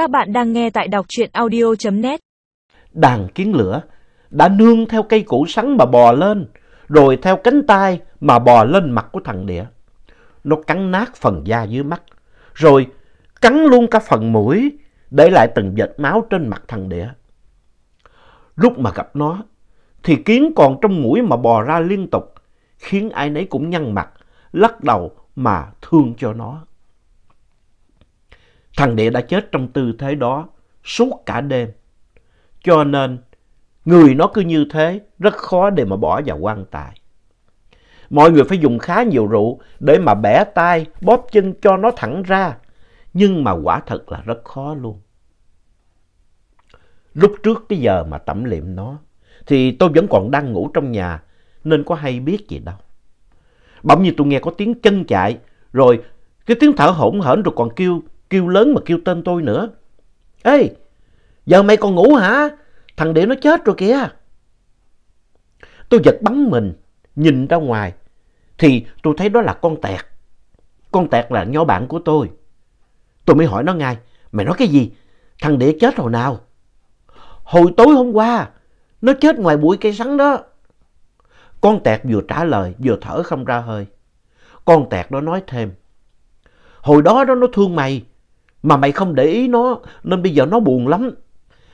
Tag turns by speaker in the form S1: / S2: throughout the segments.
S1: Các bạn đang nghe tại đọc truyện audio.net.
S2: Đàn kiến lửa đã nương theo cây củ sắn mà bò lên, rồi theo cánh tay mà bò lên mặt của thằng đĩa. Nó cắn nát phần da dưới mắt, rồi cắn luôn cả phần mũi, để lại từng vệt máu trên mặt thằng đĩa. Lúc mà gặp nó, thì kiến còn trong mũi mà bò ra liên tục, khiến ai nấy cũng nhăn mặt, lắc đầu mà thương cho nó. Thằng Địa đã chết trong tư thế đó suốt cả đêm. Cho nên, người nó cứ như thế, rất khó để mà bỏ vào quan tài. Mọi người phải dùng khá nhiều rượu để mà bẻ tay, bóp chân cho nó thẳng ra. Nhưng mà quả thật là rất khó luôn. Lúc trước cái giờ mà tẩm liệm nó, thì tôi vẫn còn đang ngủ trong nhà, nên có hay biết gì đâu. Bỗng như tôi nghe có tiếng chân chạy, rồi cái tiếng thở hổn hển rồi còn kêu, kêu lớn mà kêu tên tôi nữa. Ê, giờ mày còn ngủ hả? Thằng Địa nó chết rồi kìa. Tôi giật bắn mình, nhìn ra ngoài, thì tôi thấy đó là con tẹt. Con tẹt là nho bạn của tôi. Tôi mới hỏi nó ngay, mày nói cái gì? Thằng Địa chết hồi nào? Hồi tối hôm qua, nó chết ngoài bụi cây sắn đó. Con tẹt vừa trả lời, vừa thở không ra hơi. Con tẹt đó nói thêm, hồi đó đó nó thương mày, mà mày không để ý nó, nên bây giờ nó buồn lắm.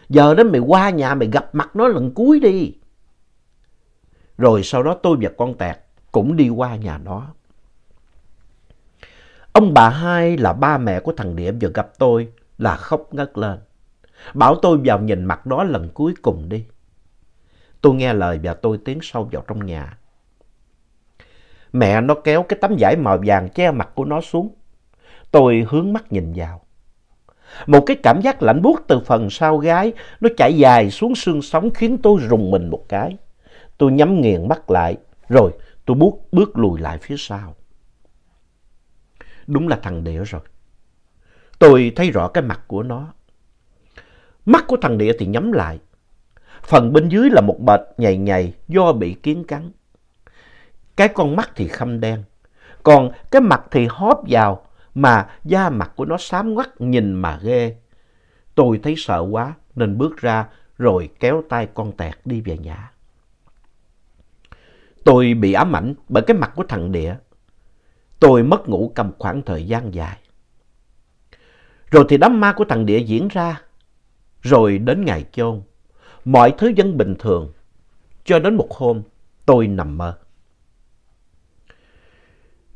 S2: Giờ đó mày qua nhà mày gặp mặt nó lần cuối đi. Rồi sau đó tôi và con tẹt cũng đi qua nhà nó. Ông bà hai là ba mẹ của thằng điểm vừa gặp tôi là khóc ngất lên. Bảo tôi vào nhìn mặt nó lần cuối cùng đi. Tôi nghe lời và tôi tiến sâu vào trong nhà. Mẹ nó kéo cái tấm vải màu vàng che mặt của nó xuống. Tôi hướng mắt nhìn vào. Một cái cảm giác lạnh buốt từ phần sau gái nó chảy dài xuống xương sống khiến tôi rùng mình một cái. Tôi nhắm nghiền mắt lại rồi tôi bước, bước lùi lại phía sau. Đúng là thằng Địa rồi. Tôi thấy rõ cái mặt của nó. Mắt của thằng Địa thì nhắm lại. Phần bên dưới là một bệt nhầy nhầy do bị kiến cắn. Cái con mắt thì khăm đen. Còn cái mặt thì hóp vào mà da mặt của nó xám ngoắt nhìn mà ghê. Tôi thấy sợ quá nên bước ra rồi kéo tay con tẹt đi về nhà. Tôi bị ám ảnh bởi cái mặt của thằng Địa. Tôi mất ngủ cầm khoảng thời gian dài. Rồi thì đám ma của thằng Địa diễn ra. Rồi đến ngày chôn, mọi thứ vẫn bình thường. Cho đến một hôm, tôi nằm mơ.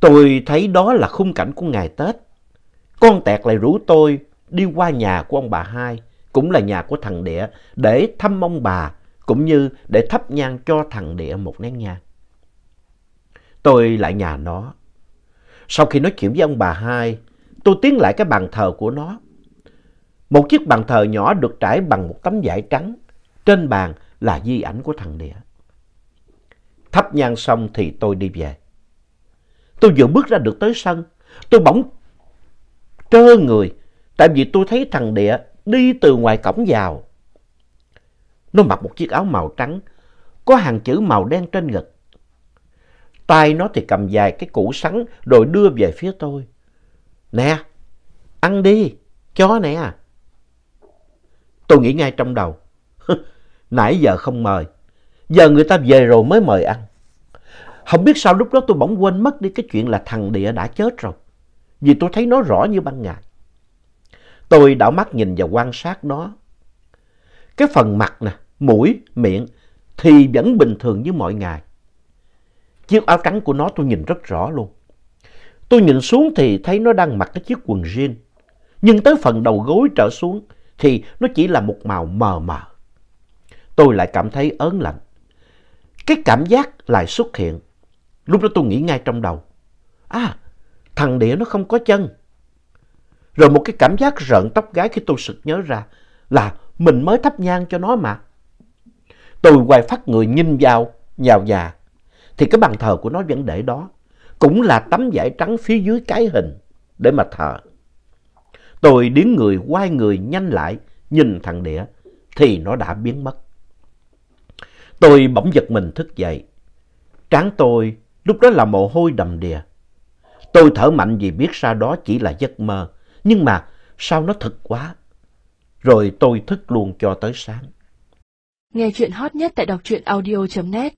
S2: Tôi thấy đó là khung cảnh của ngày Tết. Con tẹt lại rủ tôi đi qua nhà của ông bà hai, cũng là nhà của thằng Địa, để thăm ông bà, cũng như để thắp nhang cho thằng Địa một nén nhang. Tôi lại nhà nó. Sau khi nói chuyện với ông bà hai, tôi tiến lại cái bàn thờ của nó. Một chiếc bàn thờ nhỏ được trải bằng một tấm vải trắng. Trên bàn là di ảnh của thằng Địa. Thắp nhang xong thì tôi đi về. Tôi vừa bước ra được tới sân, tôi bỗng trơ người, tại vì tôi thấy thằng Địa đi từ ngoài cổng vào. Nó mặc một chiếc áo màu trắng, có hàng chữ màu đen trên ngực. Tay nó thì cầm dài cái củ sắn rồi đưa về phía tôi. Nè, ăn đi, chó nè. Tôi nghĩ ngay trong đầu, nãy giờ không mời, giờ người ta về rồi mới mời ăn. Không biết sao lúc đó tôi bỗng quên mất đi cái chuyện là thằng Địa đã chết rồi. Vì tôi thấy nó rõ như ban ngày. Tôi đảo mắt nhìn và quan sát nó. Cái phần mặt nè, mũi, miệng thì vẫn bình thường như mọi ngày. Chiếc áo trắng của nó tôi nhìn rất rõ luôn. Tôi nhìn xuống thì thấy nó đang mặc cái chiếc quần jean. Nhưng tới phần đầu gối trở xuống thì nó chỉ là một màu mờ mờ. Tôi lại cảm thấy ớn lạnh. Cái cảm giác lại xuất hiện Lúc đó tôi nghĩ ngay trong đầu. À, thằng đĩa nó không có chân. Rồi một cái cảm giác rợn tóc gái khi tôi sực nhớ ra là mình mới thắp nhang cho nó mà. Tôi quay phát người nhìn vào, vào nhà, Thì cái bàn thờ của nó vẫn để đó. Cũng là tấm vải trắng phía dưới cái hình để mà thờ. Tôi điến người quay người nhanh lại nhìn thằng đĩa thì nó đã biến mất. Tôi bỗng giật mình thức dậy. Trán tôi Lúc đó là mồ hôi đầm đìa. Tôi thở mạnh vì biết ra đó chỉ là giấc mơ. Nhưng mà sao nó thật quá. rồi tôi thức luôn cho tới sáng.
S1: Nghe chuyện hot nhất tại đọc truyện audio.net